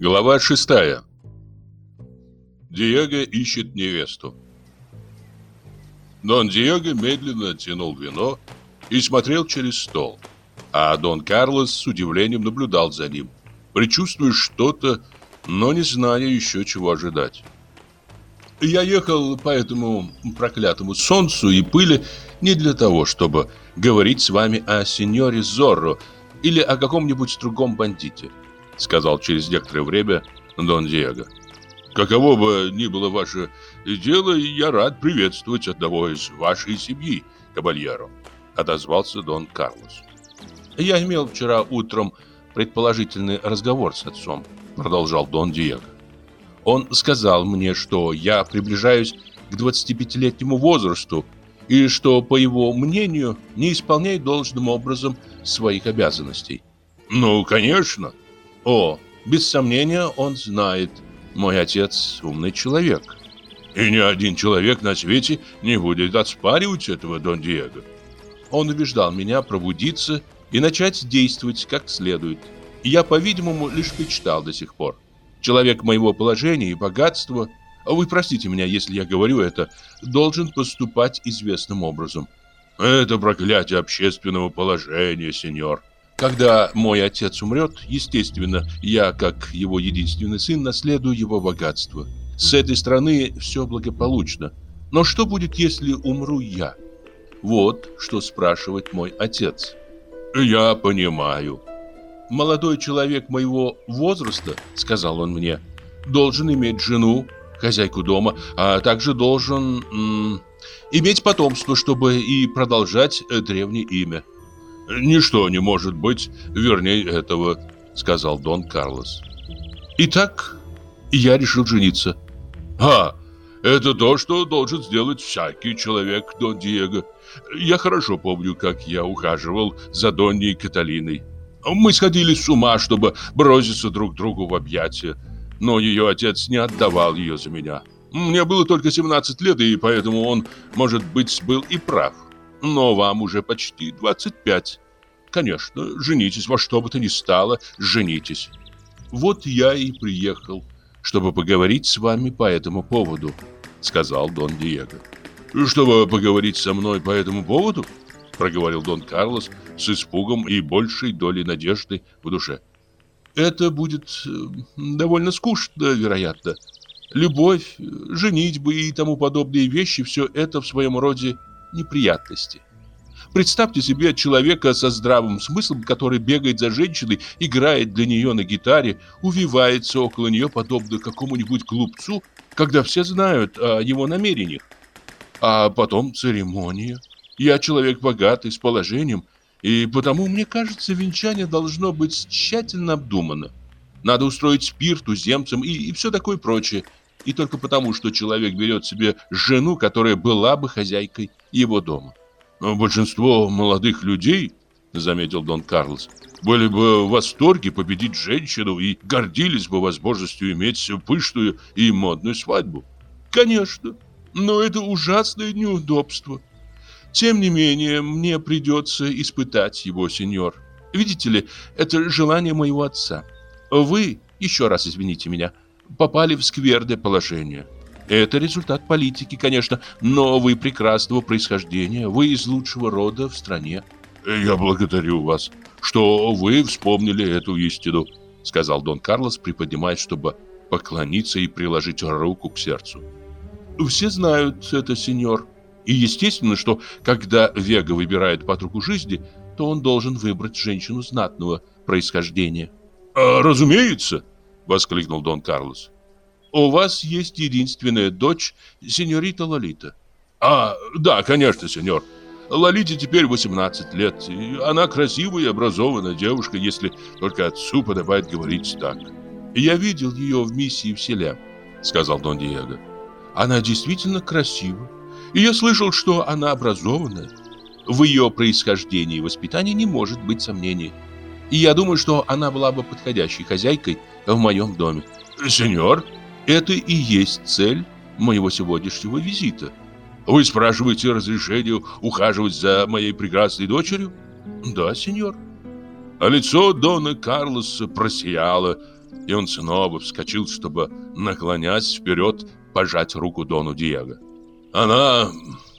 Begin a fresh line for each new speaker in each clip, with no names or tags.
Глава шестая. Диего ищет невесту. Дон Диего медленно тянул вино и смотрел через стол, а Дон Карлос с удивлением наблюдал за ним, предчувствуя что-то, но не зная еще чего ожидать. Я ехал по этому проклятому солнцу и пыли не для того, чтобы говорить с вами о сеньоре Зорро или о каком-нибудь другом бандите, сказал через некоторое время Дон Диего. Каково бы ни было ваше дело, я рад приветствовать одного из вашей семьи, кабальеро, отозвался Дон Карлос. Я имел вчера утром предположительный разговор с отцом, продолжал Дон Диего. Он сказал мне, что я приближаюсь к 25-летнему возрасту и что, по его мнению, не исполняю должным образом своих обязанностей. Ну, конечно. О, без сомнения, он знает. Мой отец умный человек. И ни один человек на свете не будет оспаривать этого Дон Диего. Он убеждал меня пробудиться и начать действовать как следует. И я, по-видимому, лишь мечтал до сих пор. Человек моего положения и богатства – вы простите меня, если я говорю это, должен поступать известным образом. Это проклятие общественного положения, сеньор. Когда мой отец умрет, естественно, я, как его единственный сын, наследую его богатство. С этой стороны все благополучно. Но что будет, если умру я? Вот что спрашивает мой отец. Я понимаю. Молодой человек моего возраста, сказал он мне, должен иметь жену, хозяйку дома, а также должен м, иметь потомство, чтобы и продолжать э, древнее имя. «Ничто не может быть вернее этого», — сказал Дон Карлос. «Итак, я решил жениться». «А, это то, что должен сделать всякий человек, Дон Диего. Я хорошо помню, как я ухаживал за Донней Каталиной. Мы сходили с ума, чтобы броситься друг другу в объятия но ее отец не отдавал ее за меня. Мне было только 17 лет, и поэтому он, может быть, был и прав. Но вам уже почти 25. Конечно, женитесь во что бы то ни стало, женитесь. Вот я и приехал, чтобы поговорить с вами по этому поводу, сказал Дон Диего. Чтобы поговорить со мной по этому поводу? проговорил Дон Карлос с испугом и большей долей надежды в душе. Это будет э, довольно скучно, вероятно. Любовь, женитьба и тому подобные вещи – все это в своем роде неприятности. Представьте себе человека со здравым смыслом, который бегает за женщиной, играет для нее на гитаре, увивается около нее, подобно какому-нибудь глупцу, когда все знают о его намерениях. А потом церемония. Я человек богатый, с положением – и потому, мне кажется, венчание должно быть тщательно обдумано. Надо устроить спирт туземцам и, и все такое прочее. И только потому, что человек берет себе жену, которая была бы хозяйкой его дома. Большинство молодых людей, заметил Дон Карлос, были бы в восторге победить женщину и гордились бы возможностью иметь пышную и модную свадьбу. Конечно, но это ужасное неудобство. Тем не менее, мне придется испытать его, сеньор. Видите ли, это желание моего отца. Вы, еще раз извините меня, попали в скверное положение. Это результат политики, конечно, но вы прекрасного происхождения, вы из лучшего рода в стране. Я благодарю вас, что вы вспомнили эту истину, сказал Дон Карлос, приподнимаясь, чтобы поклониться и приложить руку к сердцу. Все знают это, сеньор, и естественно, что когда Вега выбирает подругу жизни, то он должен выбрать женщину знатного происхождения. «А, «Разумеется!» — воскликнул Дон Карлос. «У вас есть единственная дочь, сеньорита Лолита». «А, да, конечно, сеньор. Лолите теперь 18 лет, она красивая и образованная девушка, если только отцу подобает говорить так». «Я видел ее в миссии в селе», — сказал Дон Диего. «Она действительно красива и я слышал, что она образованная. В ее происхождении и воспитании не может быть сомнений. И я думаю, что она была бы подходящей хозяйкой в моем доме. Сеньор, это и есть цель моего сегодняшнего визита. Вы спрашиваете разрешение ухаживать за моей прекрасной дочерью? Да, сеньор. А лицо Дона Карлоса просияло, и он снова вскочил, чтобы, наклонясь вперед, пожать руку Дону Диего. «Она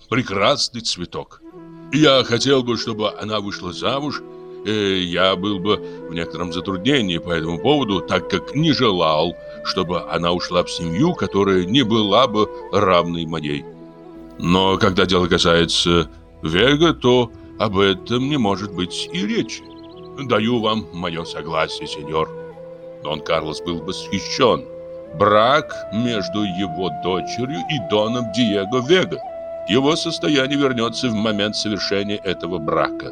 прекрасный цветок. Я хотел бы, чтобы она вышла замуж, и я был бы в некотором затруднении по этому поводу, так как не желал, чтобы она ушла в семью, которая не была бы равной моей. Но когда дело касается Вега, то об этом не может быть и речи. Даю вам мое согласие, сеньор. Дон Карлос был восхищен. Брак между его дочерью и Доном Диего Вега. Его состояние вернется в момент совершения этого брака.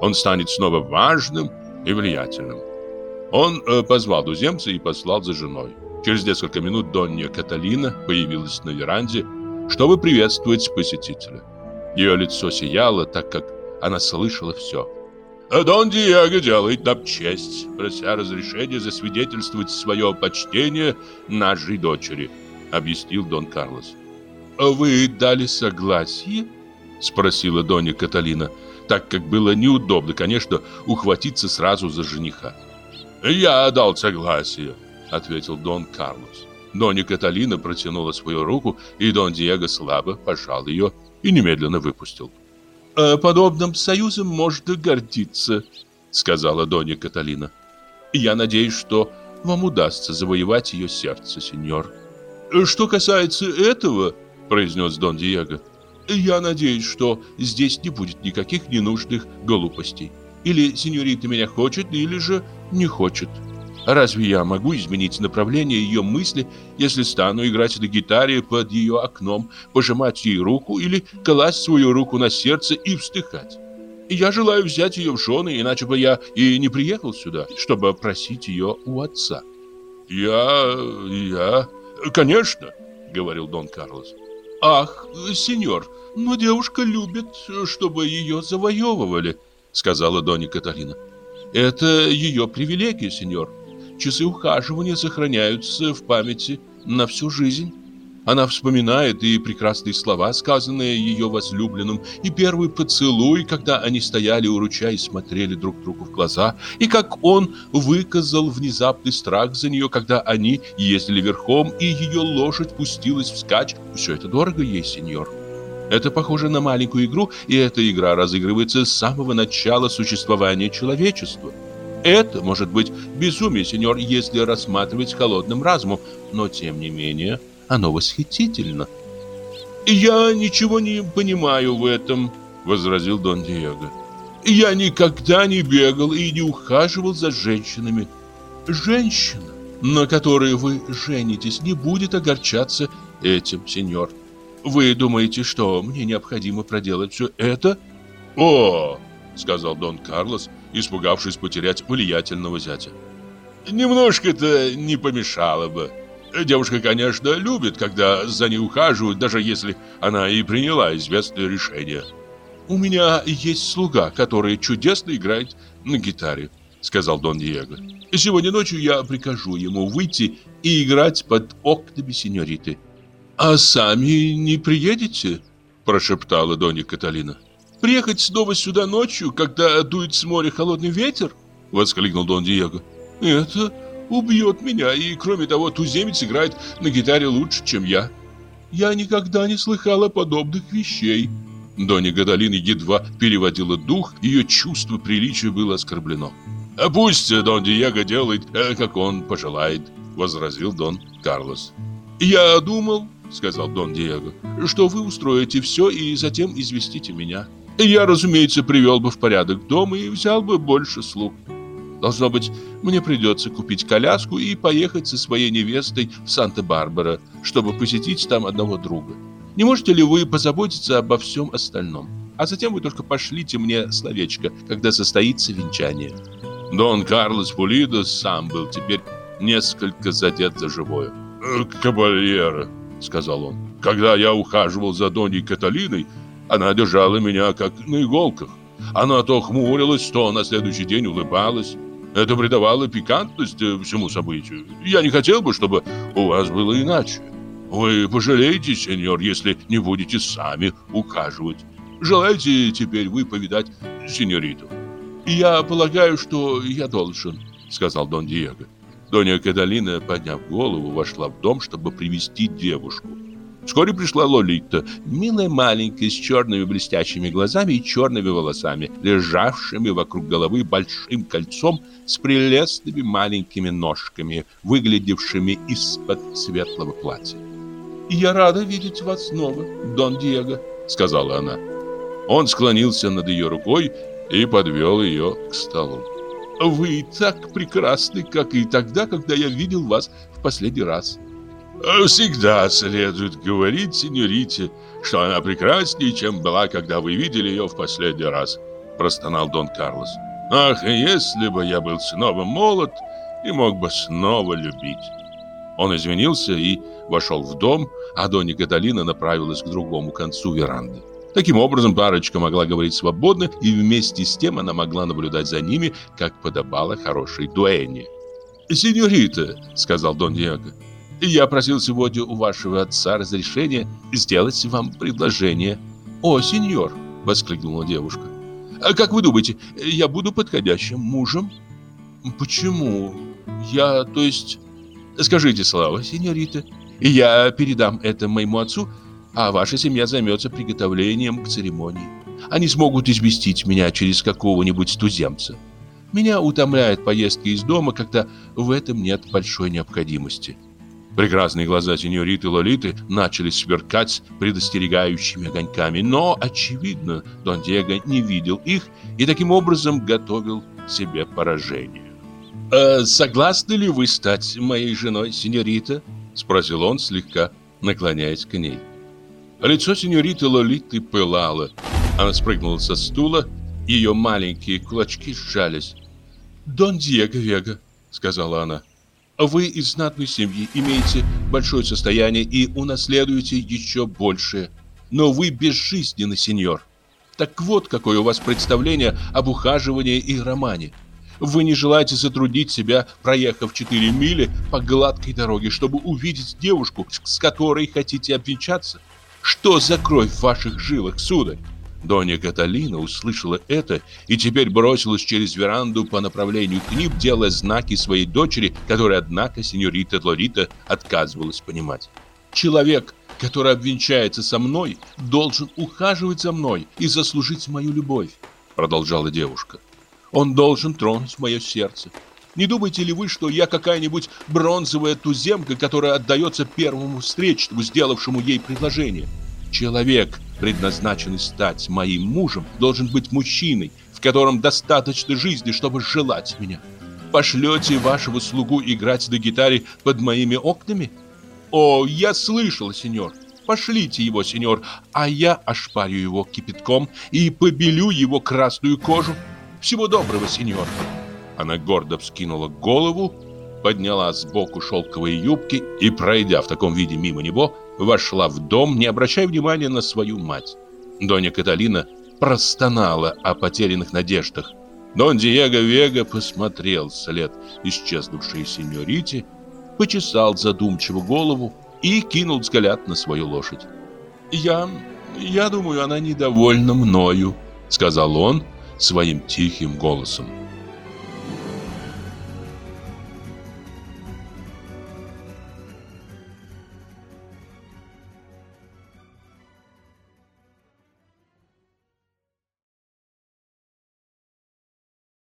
Он станет снова важным и влиятельным. Он э, позвал туземца и послал за женой. Через несколько минут Донья Каталина появилась на веранде, чтобы приветствовать посетителя. Ее лицо сияло, так как она слышала все. «Дон Диего делает нам честь, прося разрешения засвидетельствовать свое почтение нашей дочери», — объяснил Дон Карлос. «Вы дали согласие?» — спросила Донья Каталина, так как было неудобно, конечно, ухватиться сразу за жениха. «Я дал согласие», — ответил Дон Карлос. Донья Каталина протянула свою руку, и Дон Диего слабо пожал ее и немедленно выпустил. «Э, «Подобным союзом можно гордиться», — сказала Донья Каталина. «Я надеюсь, что вам удастся завоевать ее сердце, сеньор». «Что касается этого», — произнес Дон Диего, «я надеюсь, что здесь не будет никаких ненужных глупостей. Или сеньорита меня хочет, или же не хочет». Разве я могу изменить направление ее мысли, если стану играть на гитаре под ее окном, пожимать ей руку или класть свою руку на сердце и вздыхать? Я желаю взять ее в жены, иначе бы я и не приехал сюда, чтобы просить ее у отца. Я... я... конечно, говорил Дон Карлос. Ах, сеньор, но девушка любит, чтобы ее завоевывали, сказала Донья Каталина. Это ее привилегия, сеньор часы ухаживания сохраняются в памяти на всю жизнь. Она вспоминает и прекрасные слова, сказанные ее возлюбленным, и первый поцелуй, когда они стояли у ручья и смотрели друг другу в глаза, и как он выказал внезапный страх за нее, когда они ездили верхом, и ее лошадь пустилась вскачь. Все это дорого ей, сеньор. Это похоже на маленькую игру, и эта игра разыгрывается с самого начала существования человечества. Это может быть безумие, сеньор, если рассматривать холодным разумом, но тем не менее оно восхитительно. «Я ничего не понимаю в этом», — возразил Дон Диего. «Я никогда не бегал и не ухаживал за женщинами. Женщина, на которой вы женитесь, не будет огорчаться этим, сеньор. Вы думаете, что мне необходимо проделать все это?» «О!» — сказал Дон Карлос, — испугавшись потерять влиятельного зятя. «Немножко-то не помешало бы. Девушка, конечно, любит, когда за ней ухаживают, даже если она и приняла известное решение». «У меня есть слуга, который чудесно играет на гитаре», — сказал Дон Диего. «Сегодня ночью я прикажу ему выйти и играть под окнами сеньориты». «А сами не приедете?» – прошептала Донья Каталина. Приехать снова сюда ночью, когда дует с моря холодный ветер? Воскликнул Дон Диего. Это убьет меня, и кроме того, туземец играет на гитаре лучше, чем я. Я никогда не слыхала подобных вещей. Донья Гадалина едва переводила дух, ее чувство приличия было оскорблено. «А пусть Дон Диего делает, э, как он пожелает», — возразил Дон Карлос. «Я думал», — сказал Дон Диего, — «что вы устроите все и затем известите меня». Я, разумеется, привел бы в порядок дом и взял бы больше слуг. Должно быть, мне придется купить коляску и поехать со своей невестой в Санта-Барбара, чтобы посетить там одного друга. Не можете ли вы позаботиться обо всем остальном? А затем вы только пошлите мне словечко, когда состоится венчание. Дон Карлос Пулидо сам был теперь несколько задет за живое. «Э, «Кабальера», — сказал он, — «когда я ухаживал за Доней Каталиной, она держала меня как на иголках. Она то хмурилась, то на следующий день улыбалась. Это придавало пикантность э, всему событию. Я не хотел бы, чтобы у вас было иначе. Вы пожалеете, сеньор, если не будете сами ухаживать. Желаете теперь вы повидать сеньориту? Я полагаю, что я должен, сказал Дон Диего. Донья Каталина, подняв голову, вошла в дом, чтобы привести девушку. Вскоре пришла Лолита, милая маленькая, с черными блестящими глазами и черными волосами, лежавшими вокруг головы большим кольцом с прелестными маленькими ножками, выглядевшими из-под светлого платья. «Я рада видеть вас снова, Дон Диего», — сказала она. Он склонился над ее рукой и подвел ее к столу. «Вы так прекрасны, как и тогда, когда я видел вас в последний раз», Всегда следует говорить сеньорите, что она прекраснее, чем была, когда вы видели ее в последний раз, простонал Дон Карлос. Ах, если бы я был снова молод и мог бы снова любить. Он извинился и вошел в дом, а Донья Каталина направилась к другому концу веранды. Таким образом, парочка могла говорить свободно, и вместе с тем она могла наблюдать за ними, как подобало хорошей дуэне. «Сеньорита», — сказал Дон Диего, — я просил сегодня у вашего отца разрешения сделать вам предложение. О, сеньор, воскликнула девушка. А как вы думаете, я буду подходящим мужем? Почему? Я, то есть... Скажите, Слава, сеньорита, и я передам это моему отцу, а ваша семья займется приготовлением к церемонии. Они смогут известить меня через какого-нибудь туземца. Меня утомляет поездки из дома, когда в этом нет большой необходимости. Прекрасные глаза сеньориты Лолиты начали сверкать предостерегающими огоньками, но, очевидно, Дон Диего не видел их и таким образом готовил себе поражение. «Э, «Согласны ли вы стать моей женой, сеньорита?» — спросил он, слегка наклоняясь к ней. Лицо сеньориты Лолиты пылало. Она спрыгнула со стула, ее маленькие кулачки сжались. «Дон Диего Вега», — сказала она, — вы из знатной семьи, имеете большое состояние и унаследуете еще большее. Но вы безжизненный сеньор. Так вот, какое у вас представление об ухаживании и романе. Вы не желаете затруднить себя, проехав 4 мили по гладкой дороге, чтобы увидеть девушку, с которой хотите обвенчаться? Что за кровь в ваших жилах, сударь? Донья Каталина услышала это и теперь бросилась через веранду по направлению к ним, делая знаки своей дочери, которой, однако, сеньорита Лорита отказывалась понимать. «Человек, который обвенчается со мной, должен ухаживать за мной и заслужить мою любовь», продолжала девушка. «Он должен тронуть мое сердце. Не думаете ли вы, что я какая-нибудь бронзовая туземка, которая отдается первому встречному, сделавшему ей предложение? Человек, предназначенный стать моим мужем, должен быть мужчиной, в котором достаточно жизни, чтобы желать меня. Пошлете вашего слугу играть на гитаре под моими окнами? О, я слышал, сеньор. Пошлите его, сеньор, а я ошпарю его кипятком и побелю его красную кожу. Всего доброго, сеньор. Она гордо вскинула голову, подняла сбоку шелковые юбки и, пройдя в таком виде мимо него, вошла в дом, не обращая внимания на свою мать. Доня Каталина простонала о потерянных надеждах. Дон Диего Вега посмотрел вслед исчезнувшей сеньорите, почесал задумчиво голову и кинул взгляд на свою лошадь. «Я... я думаю, она недовольна мною», — сказал он своим тихим голосом.